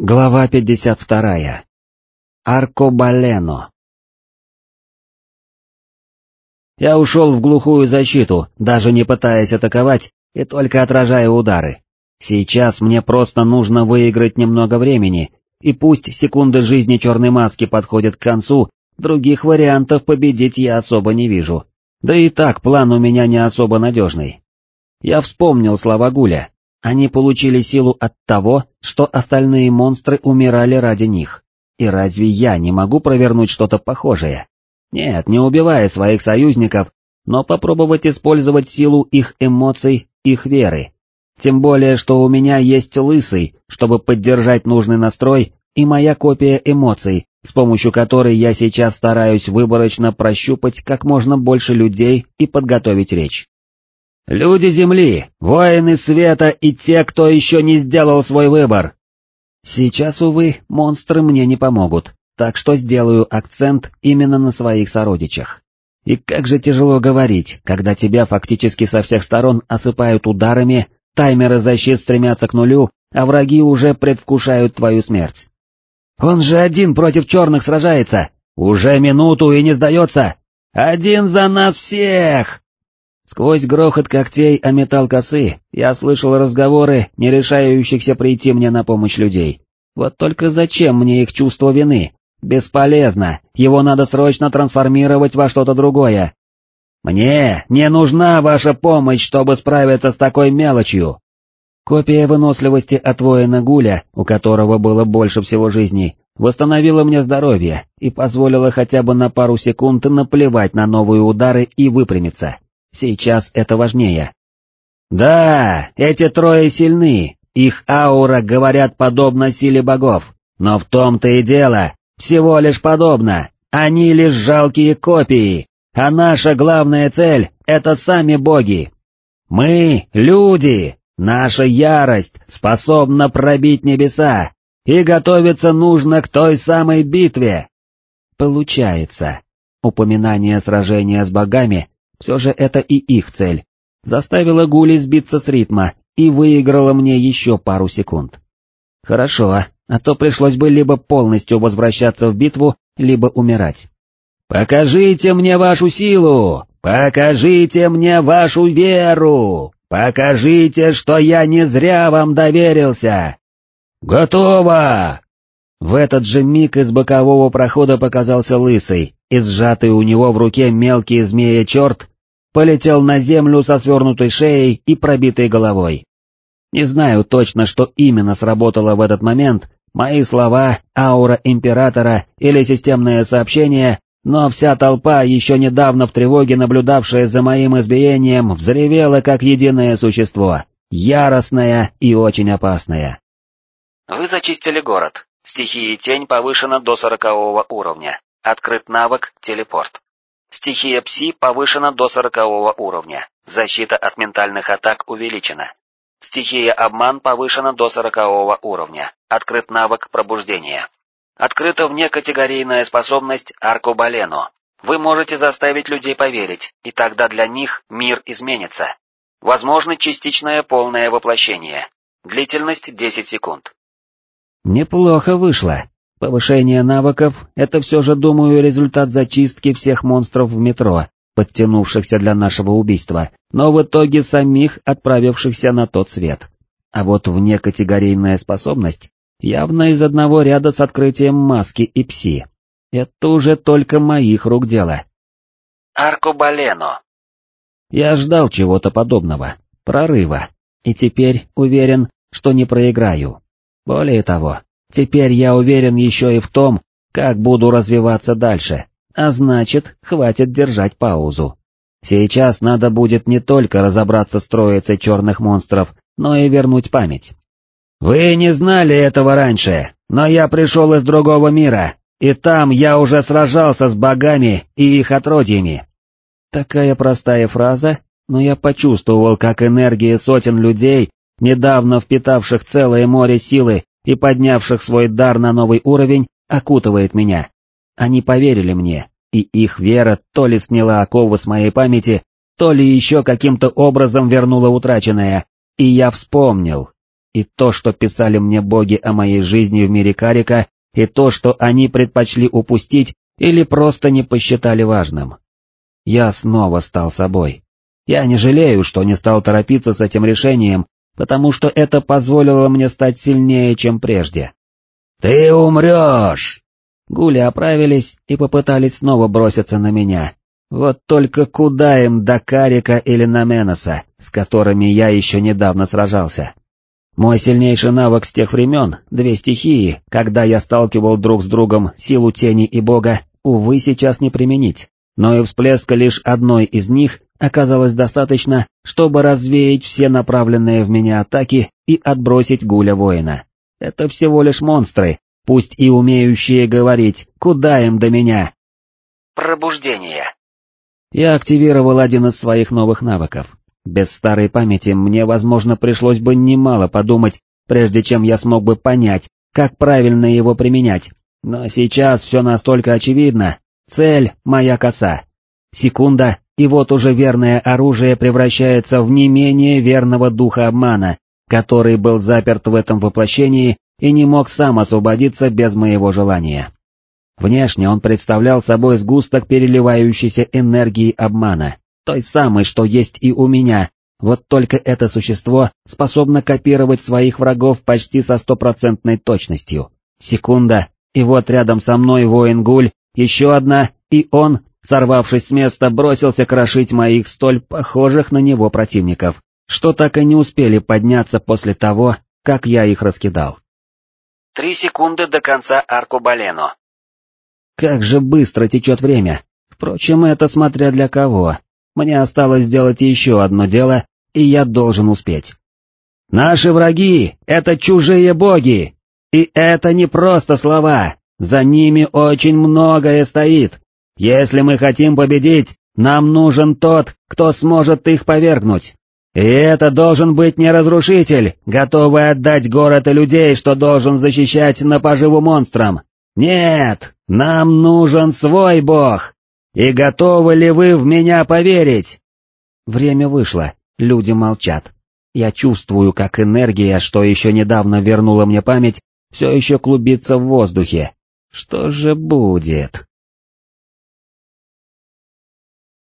Глава 52. Аркобалено. Я ушел в глухую защиту, даже не пытаясь атаковать, и только отражая удары. Сейчас мне просто нужно выиграть немного времени, и пусть секунды жизни черной маски подходят к концу, других вариантов победить я особо не вижу. Да и так план у меня не особо надежный. Я вспомнил слова Гуля, они получили силу от того, что остальные монстры умирали ради них. И разве я не могу провернуть что-то похожее? Нет, не убивая своих союзников, но попробовать использовать силу их эмоций, их веры. Тем более, что у меня есть лысый, чтобы поддержать нужный настрой, и моя копия эмоций, с помощью которой я сейчас стараюсь выборочно прощупать как можно больше людей и подготовить речь. Люди Земли, воины света и те, кто еще не сделал свой выбор. Сейчас, увы, монстры мне не помогут, так что сделаю акцент именно на своих сородичах. И как же тяжело говорить, когда тебя фактически со всех сторон осыпают ударами, таймеры защит стремятся к нулю, а враги уже предвкушают твою смерть. Он же один против черных сражается, уже минуту и не сдается. Один за нас всех! Сквозь грохот когтей о металл косы я слышал разговоры, не решающихся прийти мне на помощь людей. Вот только зачем мне их чувство вины? Бесполезно, его надо срочно трансформировать во что-то другое. Мне не нужна ваша помощь, чтобы справиться с такой мелочью. Копия выносливости от воина Гуля, у которого было больше всего жизней, восстановила мне здоровье и позволила хотя бы на пару секунд наплевать на новые удары и выпрямиться. Сейчас это важнее. Да, эти трое сильны, их аура, говорят, подобна силе богов, но в том-то и дело, всего лишь подобно, они лишь жалкие копии, а наша главная цель — это сами боги. Мы — люди, наша ярость способна пробить небеса, и готовиться нужно к той самой битве. Получается, упоминание сражения с богами все же это и их цель. Заставила Гули сбиться с ритма и выиграла мне еще пару секунд. Хорошо, а то пришлось бы либо полностью возвращаться в битву, либо умирать. «Покажите мне вашу силу! Покажите мне вашу веру! Покажите, что я не зря вам доверился!» «Готово!» В этот же миг из бокового прохода показался лысый, и сжатый у него в руке мелкий змея-черт полетел на землю со свернутой шеей и пробитой головой. Не знаю точно, что именно сработало в этот момент, мои слова, аура императора или системное сообщение, но вся толпа, еще недавно в тревоге наблюдавшая за моим избиением, взревела как единое существо, яростное и очень опасное. Вы зачистили город. Стихия тень повышена до сорокового уровня. Открыт навык «Телепорт». Стихия Пси повышена до сорокового уровня. Защита от ментальных атак увеличена. Стихия Обман повышена до сорокового уровня. Открыт навык пробуждения. Открыта внекатегорийная способность Аркобалено. Вы можете заставить людей поверить, и тогда для них мир изменится. Возможно частичное полное воплощение. Длительность 10 секунд. Неплохо вышло. Повышение навыков — это все же, думаю, результат зачистки всех монстров в метро, подтянувшихся для нашего убийства, но в итоге самих отправившихся на тот свет. А вот внекатегорийная способность явно из одного ряда с открытием маски и пси. Это уже только моих рук дело. Аркобалено. Я ждал чего-то подобного, прорыва, и теперь уверен, что не проиграю. Более того, Теперь я уверен еще и в том, как буду развиваться дальше, а значит, хватит держать паузу. Сейчас надо будет не только разобраться с троицей черных монстров, но и вернуть память. «Вы не знали этого раньше, но я пришел из другого мира, и там я уже сражался с богами и их отродьями». Такая простая фраза, но я почувствовал, как энергия сотен людей, недавно впитавших целое море силы, и поднявших свой дар на новый уровень, окутывает меня. Они поверили мне, и их вера то ли сняла оковы с моей памяти, то ли еще каким-то образом вернула утраченное, и я вспомнил. И то, что писали мне боги о моей жизни в мире Карика, и то, что они предпочли упустить или просто не посчитали важным. Я снова стал собой. Я не жалею, что не стал торопиться с этим решением, потому что это позволило мне стать сильнее, чем прежде. «Ты умрешь!» Гули оправились и попытались снова броситься на меня. Вот только куда им до Карика или Наменоса, с которыми я еще недавно сражался? Мой сильнейший навык с тех времен, две стихии, когда я сталкивал друг с другом силу тени и бога, увы, сейчас не применить, но и всплеска лишь одной из них оказалось достаточно, чтобы развеять все направленные в меня атаки и отбросить гуля воина. Это всего лишь монстры, пусть и умеющие говорить, куда им до меня. Пробуждение. Я активировал один из своих новых навыков. Без старой памяти мне, возможно, пришлось бы немало подумать, прежде чем я смог бы понять, как правильно его применять, но сейчас все настолько очевидно. Цель — моя коса. Секунда, и вот уже верное оружие превращается в не менее верного духа обмана, который был заперт в этом воплощении и не мог сам освободиться без моего желания. Внешне он представлял собой сгусток переливающейся энергии обмана, той самой, что есть и у меня, вот только это существо способно копировать своих врагов почти со стопроцентной точностью. Секунда, и вот рядом со мной воин-гуль, еще одна, и он, сорвавшись с места, бросился крошить моих столь похожих на него противников, что так и не успели подняться после того, как я их раскидал. Три секунды до конца аркубалено. Как же быстро течет время. Впрочем, это смотря для кого. Мне осталось сделать еще одно дело, и я должен успеть. Наши враги — это чужие боги! И это не просто слова, за ними очень многое стоит. Если мы хотим победить, нам нужен тот, кто сможет их повергнуть. И это должен быть не разрушитель, готовый отдать город и людей, что должен защищать на поживу монстрам. Нет, нам нужен свой бог. И готовы ли вы в меня поверить? Время вышло, люди молчат. Я чувствую, как энергия, что еще недавно вернула мне память, все еще клубится в воздухе. Что же будет?